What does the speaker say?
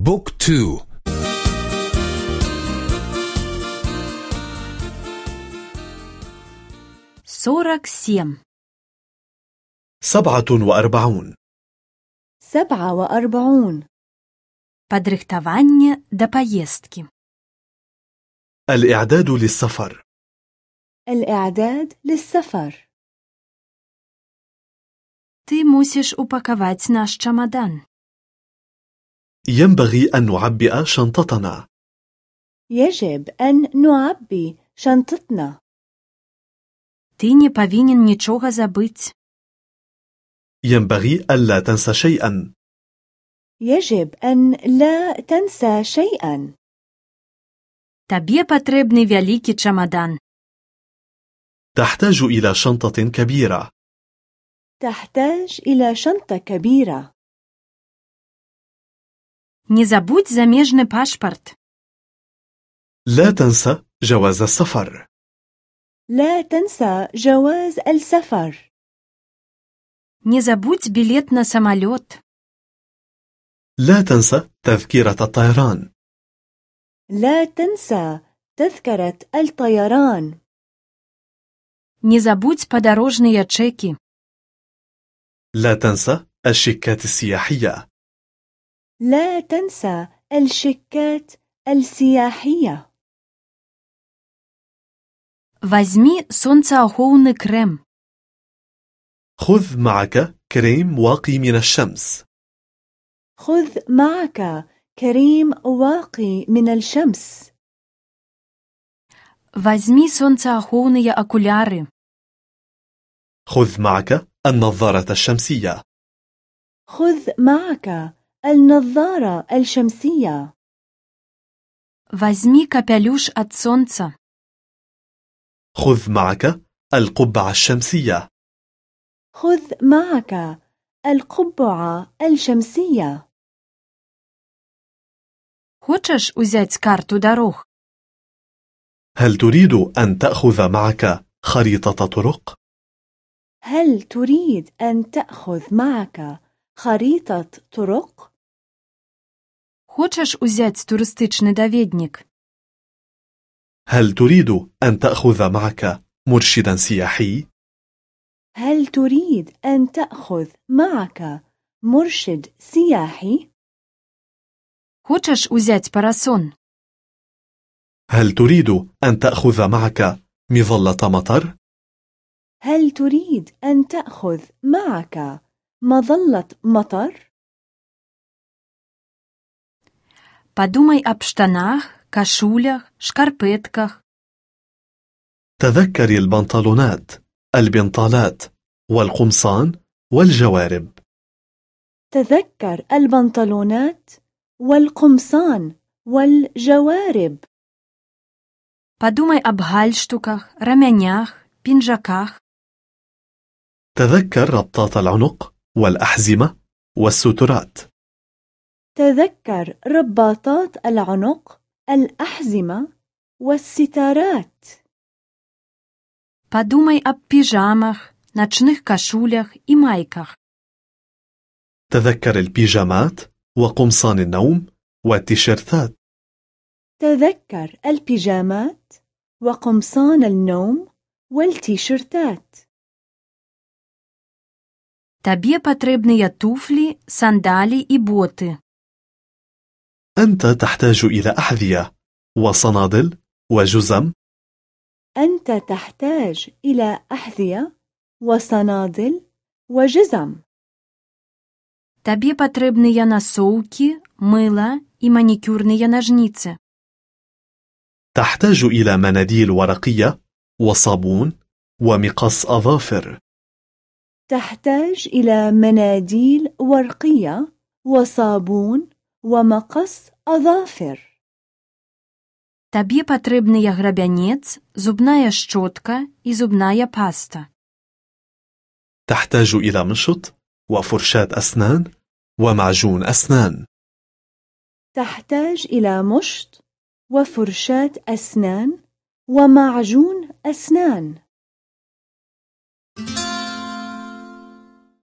بوك تو سورك سيم سبعة وأربعون سبعة وأربعون Падрыхтаванне да паездкі. الإعداد للسفر الإعداد للسفر Ты мусіш упакаваць наш чамадан. ينبغي أن نعبئ شنطتنا يجب أن نعبي شنطتنا Ты не павінен нічога забыць. ينبغي ألا تنسى شيئا يجب أن لا تنسى شيئا Табе патрэбны вялікі чамадан. تحتاج إلى شنطة كبيرة تحتاج إلى شنطة كبيرة Не забудь замежны пашпарт. لا تنسى جواز السفر لا تنسى جواز السفر Не забудь білет на самалёт. لا تنسى تذكرة الطيران لا تنسى تذكرة الطيران Не забудь падарожныя чэкі. لا تنسى الشيكات السياحية لا تنسى الشيكات السياحية Вазьмі сонцаахоўны крэм. خذ معك كريم واقي من الشمس خذ معك كريم واقي من الشمس Вазьмі сонцаахоўныя акуляры. خذ معك النظارة الشمسية خذ معك النظارة الشمسية Вазьмі капялюш ад сонца. خذ معك القبعة الشمسية خذ معك القبعة الشمسية Хочаш узяць карту дарог? هل تريد أن تأخذ معك خريطة طرق؟ هل تريد أن تأخذ معك خريطة طرق؟ Хочаш узяць турыстычны даведнік? هل تريد أن تأخذ معك مرشدا سياحي؟ هل تريد أن تأخذ معك مرشد سياحي؟ Хочаш узяць парасон? هل تريد أن تأخذ معك مظلة مطر؟ هل تريد أن تأخذ معك مظلة مطر؟ Падумай аб штанах, кашулях, шкарпетках. تذكري البنطلونات البنطالات والقمصان والجوارب تذكر البنطلونات والقمصان والجوارب Падумай аб гальштуках, рамянях, пінжаках. تذكر ربطات العنق والأحزمة والسترات تذكر رباطات العنق الأحزمة والستارات Падумай аб піжамах, начных кашулях і майках. تذكر البيجامات وقمصان النوم والتيشيرتات تذكر البيجامات وقمصان النوم والتيشيرتات Табе патрэбныя туфлі, сандалі і боты. أنت تحتاج إلى أحذية وصنادل وجزم أنت تحتاج إلى أحذية وصنادل وجزم Табе патрэбныя насоўкі, мыла і манікюрныя нажніцы. تحتاج إلى مناديل ورقية وصابون ومقص أظافر تحتاج إلى مناديل ورقية وصابون ومقص أظافر Табе патрэбныя грабянец, зубная шчотка і зубная паста. تحتاج إلى مشط وفرشاة أسنان ومعجون أسنان تحتاج إلى مشط وفرشاة أسنان ومعجون أسنان